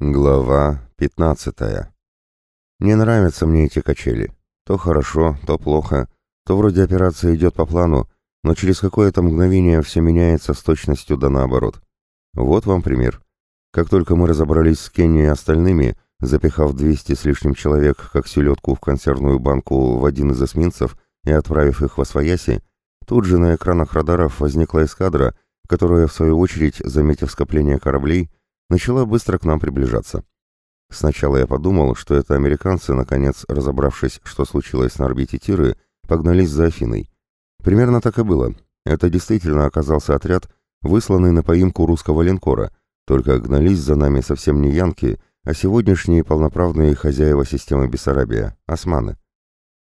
Глава 15. Не нравятся мне эти качели. То хорошо, то плохо, то вроде операция идет по плану, но через какое-то мгновение все меняется с точностью да наоборот. Вот вам пример. Как только мы разобрались с Кенни и остальными, запихав 200 с лишним человек, как селедку в консервную банку в один из эсминцев и отправив их в Освояси, тут же на экранах радаров возникла эскадра, которая, в свою очередь, заметив скопление кораблей, начала быстро к нам приближаться. Сначала я подумал, что это американцы, наконец, разобравшись, что случилось на орбите Тиры, погнались за Афиной. Примерно так и было. Это действительно оказался отряд, высланный на поимку русского линкора, только гнались за нами совсем не янки, а сегодняшние полноправные хозяева системы Бессарабия – османы.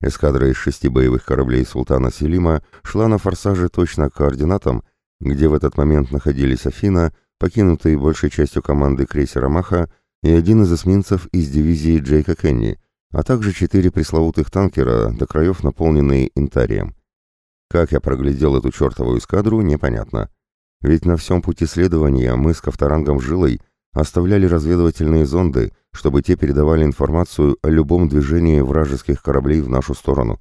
Эскадра из шести боевых кораблей султана Селима шла на форсаже точно к координатам, где в этот момент находились Афина, покинутый большей частью команды крейсера «Маха» и один из эсминцев из дивизии Джейка Кенни, а также четыре пресловутых танкера, до краев наполненные интарием. Как я проглядел эту чертову эскадру, непонятно. Ведь на всем пути следования мы с Ковторангом Жилой оставляли разведывательные зонды, чтобы те передавали информацию о любом движении вражеских кораблей в нашу сторону.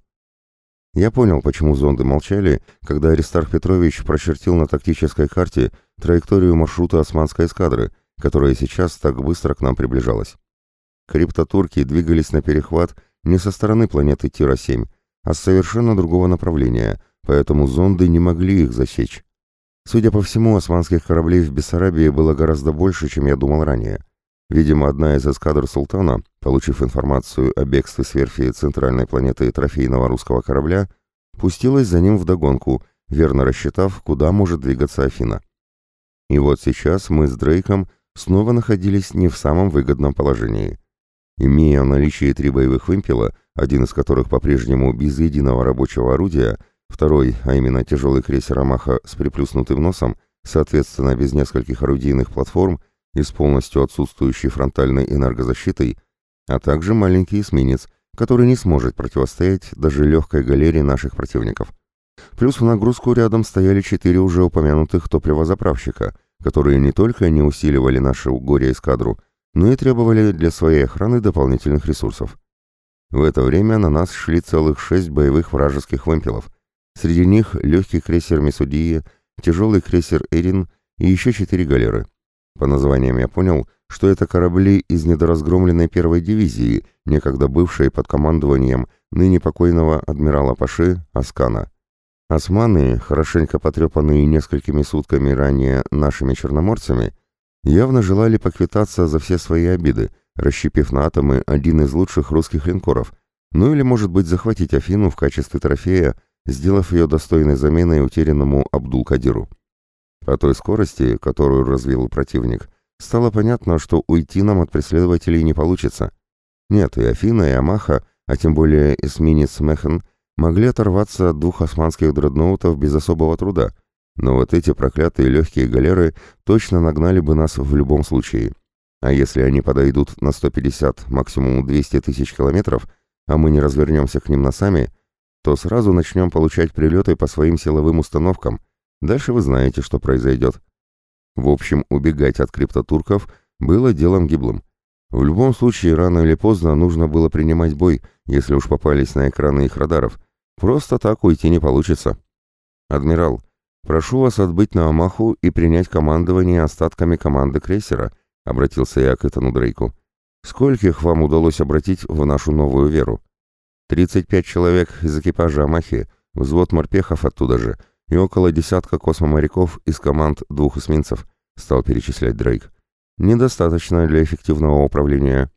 Я понял, почему зонды молчали, когда Аристарх Петрович прочертил на тактической карте траекторию маршрута османской эскадры, которая сейчас так быстро к нам приближалась. Криптотурки двигались на перехват не со стороны планеты Тира-7, а с совершенно другого направления, поэтому зонды не могли их засечь. Судя по всему, османских кораблей в Бессарабии было гораздо больше, чем я думал ранее. Видимо, одна из эскадр султана, получив информацию о бегстве с верфи центральной планеты трофейного русского корабля, пустилась за ним вдогонку, верно рассчитав, куда может двигаться Афина. И вот сейчас мы с Дрейком снова находились не в самом выгодном положении. Имея в наличии три боевых вымпела, один из которых по-прежнему без единого рабочего орудия, второй, а именно тяжелый крейсер «Амаха» с приплюснутым носом, соответственно без нескольких орудийных платформ, и с полностью отсутствующей фронтальной энергозащитой, а также маленький эсминец, который не сможет противостоять даже легкой галерее наших противников. Плюс в нагрузку рядом стояли четыре уже упомянутых топливозаправщика, которые не только не усиливали нашу горе-эскадру, но и требовали для своей охраны дополнительных ресурсов. В это время на нас шли целых шесть боевых вражеских вымпелов. Среди них легкий крейсер Мисудия, тяжелый крейсер Эрин и еще четыре галеры. По названиям я понял, что это корабли из недоразгромленной первой дивизии, некогда бывшей под командованием ныне покойного адмирала Паши Аскана. Османы, хорошенько потрепанные несколькими сутками ранее нашими черноморцами, явно желали поквитаться за все свои обиды, расщепив на атомы один из лучших русских линкоров, ну или, может быть, захватить Афину в качестве трофея, сделав ее достойной заменой утерянному Абдул-Кадиру. По той скорости, которую развил противник, стало понятно, что уйти нам от преследователей не получится. Нет, и Афина, и Амаха, а тем более эсминец Мехен, могли оторваться от двух османских дредноутов без особого труда, но вот эти проклятые легкие галеры точно нагнали бы нас в любом случае. А если они подойдут на 150, максимум 200 тысяч километров, а мы не развернемся к ним носами, то сразу начнем получать прилеты по своим силовым установкам, Дальше вы знаете, что произойдет. В общем, убегать от криптотурков было делом гиблым. В любом случае, рано или поздно нужно было принимать бой, если уж попались на экраны их радаров. Просто так уйти не получится. «Адмирал, прошу вас отбыть на Амаху и принять командование остатками команды крейсера», — обратился я к Итану Дрейку. «Скольких вам удалось обратить в нашу новую веру?» «Тридцать пять человек из экипажа Амахи, взвод морпехов оттуда же», и около десятка космоморяков из команд двух эсминцев, стал перечислять Дрейк. Недостаточно для эффективного управления.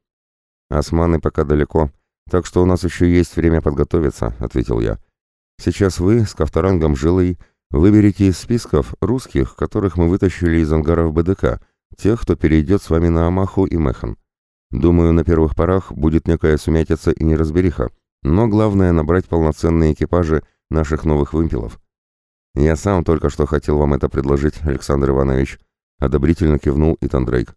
Османы пока далеко, так что у нас еще есть время подготовиться, ответил я. Сейчас вы с Ковторангом Жилой выберите из списков русских, которых мы вытащили из ангаров БДК, тех, кто перейдет с вами на Амаху и Механ. Думаю, на первых порах будет некая сумятица и неразбериха, но главное набрать полноценные экипажи наших новых вымпелов. «Я сам только что хотел вам это предложить, Александр Иванович», — одобрительно кивнул Итан Дрейк.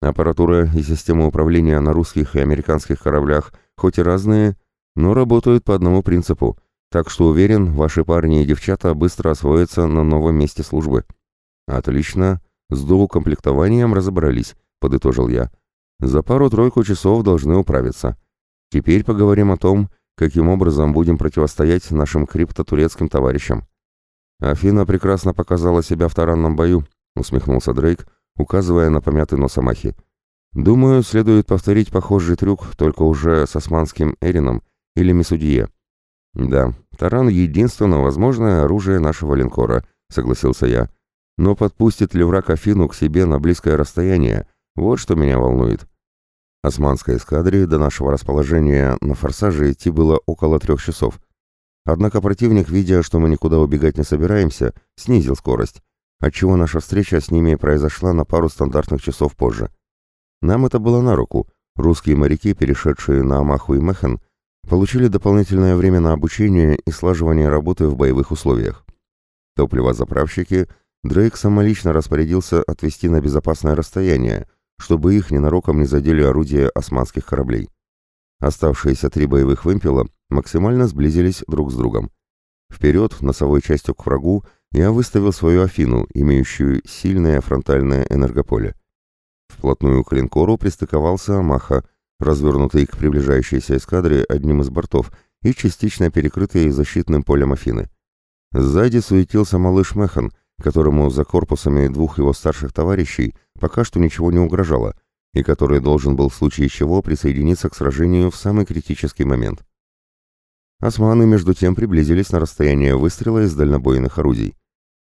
«Аппаратура и система управления на русских и американских кораблях хоть и разные, но работают по одному принципу, так что уверен, ваши парни и девчата быстро освоятся на новом месте службы». «Отлично. С доукомплектованием разобрались», — подытожил я. За пару-тройку часов должны управиться. Теперь поговорим о том, каким образом будем противостоять нашим криптотурецким товарищам. Афина прекрасно показала себя в таранном бою, усмехнулся Дрейк, указывая на помятый нос Амахи. Думаю, следует повторить похожий трюк, только уже с османским Эрином или Мисудье. Да, таран — единственное возможное оружие нашего линкора, согласился я. Но подпустит ли враг Афину к себе на близкое расстояние? Вот что меня волнует. Османской эскадре до нашего расположения на форсаже идти было около трех часов. Однако противник, видя, что мы никуда убегать не собираемся, снизил скорость, отчего наша встреча с ними произошла на пару стандартных часов позже. Нам это было на руку. Русские моряки, перешедшие на Амаху и Мехен, получили дополнительное время на обучение и слаживание работы в боевых условиях. Топливозаправщики Дрейк самолично распорядился отвести на безопасное расстояние, чтобы их ненароком не задели орудия османских кораблей. Оставшиеся три боевых вымпела максимально сблизились друг с другом. Вперед, носовой частью к врагу, я выставил свою Афину, имеющую сильное фронтальное энергополе. Вплотную к линкору пристыковался Амаха, развернутый к приближающейся эскадре одним из бортов и частично перекрытый защитным полем Афины. Сзади суетился малыш Механ, которому за корпусами двух его старших товарищей пока что ничего не угрожало, и который должен был в случае чего присоединиться к сражению в самый критический момент. Османы между тем приблизились на расстояние выстрела из дальнобойных орудий.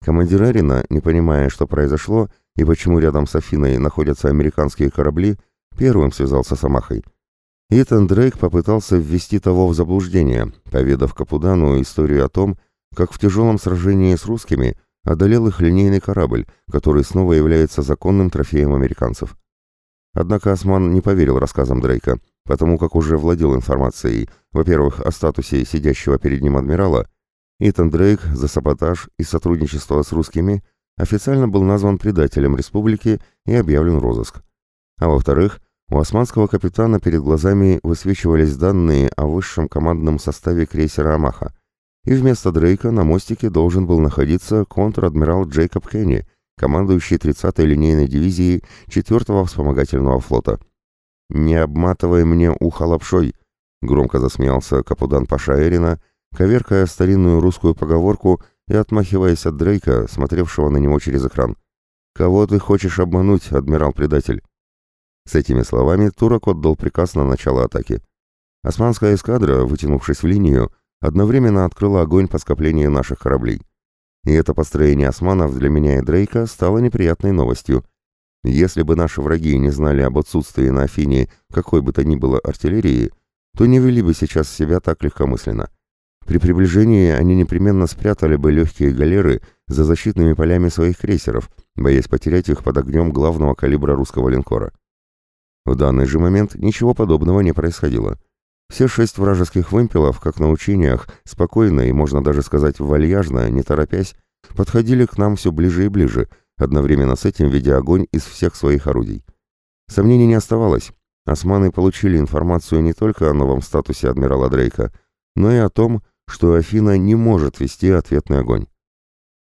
Командир Эрина, не понимая, что произошло и почему рядом с Афиной находятся американские корабли, первым связался с Амахой. Итан Дрейк попытался ввести того в заблуждение, поведав Капудану историю о том, как в тяжелом сражении с русскими одолел их линейный корабль, который снова является законным трофеем американцев. Однако Осман не поверил рассказам Дрейка, потому как уже владел информацией, во-первых, о статусе сидящего перед ним адмирала, Итан Дрейк за саботаж и сотрудничество с русскими официально был назван предателем республики и объявлен розыск. А во-вторых, у османского капитана перед глазами высвечивались данные о высшем командном составе крейсера «Амаха», и вместо Дрейка на мостике должен был находиться контр-адмирал Джейкоб Кенни, командующий 30-й линейной дивизией 4-го вспомогательного флота. «Не обматывай мне ухо лапшой!» — громко засмеялся Капудан Паша Эрина, коверкая старинную русскую поговорку и отмахиваясь от Дрейка, смотревшего на него через экран. «Кого ты хочешь обмануть, адмирал-предатель?» С этими словами Турок отдал приказ на начало атаки. Османская эскадра, вытянувшись в линию, одновременно открыла огонь по скоплению наших кораблей. И это построение османов для меня и Дрейка стало неприятной новостью. Если бы наши враги не знали об отсутствии на Афине какой бы то ни было артиллерии, то не вели бы сейчас себя так легкомысленно. При приближении они непременно спрятали бы легкие галеры за защитными полями своих крейсеров, боясь потерять их под огнем главного калибра русского линкора. В данный же момент ничего подобного не происходило. Все шесть вражеских вымпелов, как на учениях, спокойно и, можно даже сказать, вальяжно, не торопясь, подходили к нам все ближе и ближе, одновременно с этим ведя огонь из всех своих орудий. Сомнений не оставалось. Османы получили информацию не только о новом статусе адмирала Дрейка, но и о том, что Афина не может вести ответный огонь.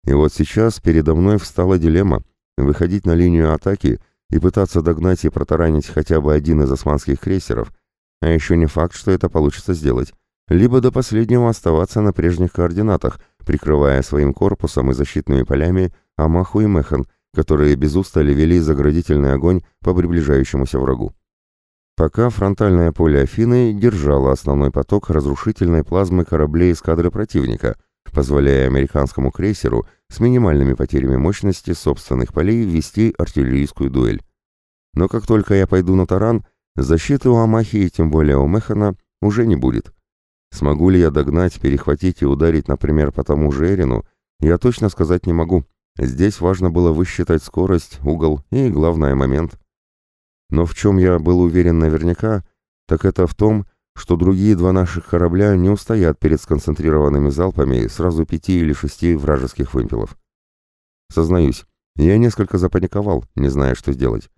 И вот сейчас передо мной встала дилемма – выходить на линию атаки и пытаться догнать и протаранить хотя бы один из османских крейсеров – а еще не факт, что это получится сделать. Либо до последнего оставаться на прежних координатах, прикрывая своим корпусом и защитными полями Амаху и Механ, которые без устали вели заградительный огонь по приближающемуся врагу. Пока фронтальное поле Афины держало основной поток разрушительной плазмы кораблей эскадры противника, позволяя американскому крейсеру с минимальными потерями мощности собственных полей вести артиллерийскую дуэль. Но как только я пойду на таран, Защиты у Амахи и тем более у Механа уже не будет. Смогу ли я догнать, перехватить и ударить, например, по тому же Эрину, я точно сказать не могу. Здесь важно было высчитать скорость, угол и, главное, момент. Но в чем я был уверен наверняка, так это в том, что другие два наших корабля не устоят перед сконцентрированными залпами сразу пяти или шести вражеских вымпелов. Сознаюсь, я несколько запаниковал, не зная, что сделать.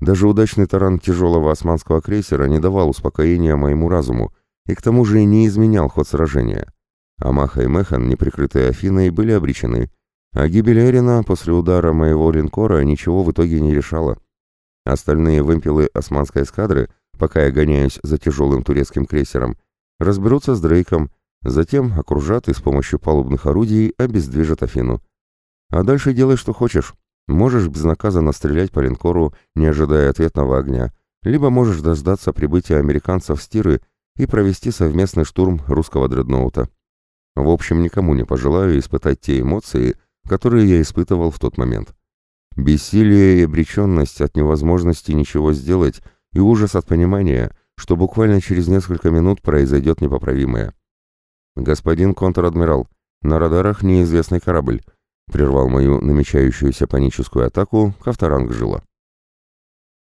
Даже удачный таран тяжелого османского крейсера не давал успокоения моему разуму и к тому же не изменял ход сражения. Амаха и Механ, неприкрытые Афиной, были обречены, а гибель Эрина после удара моего линкора ничего в итоге не решала. Остальные вымпелы османской эскадры, пока я гоняюсь за тяжелым турецким крейсером, разберутся с Дрейком, затем окружат и с помощью палубных орудий обездвижат Афину. А дальше делай, что хочешь. Можешь безнаказанно стрелять по линкору, не ожидая ответного огня, либо можешь дождаться прибытия американцев с Тиры и провести совместный штурм русского дредноута. В общем, никому не пожелаю испытать те эмоции, которые я испытывал в тот момент. Бессилие и обреченность от невозможности ничего сделать и ужас от понимания, что буквально через несколько минут произойдет непоправимое. «Господин контр-адмирал, на радарах неизвестный корабль», прервал мою намечающуюся паническую атаку Кавторанг Жила.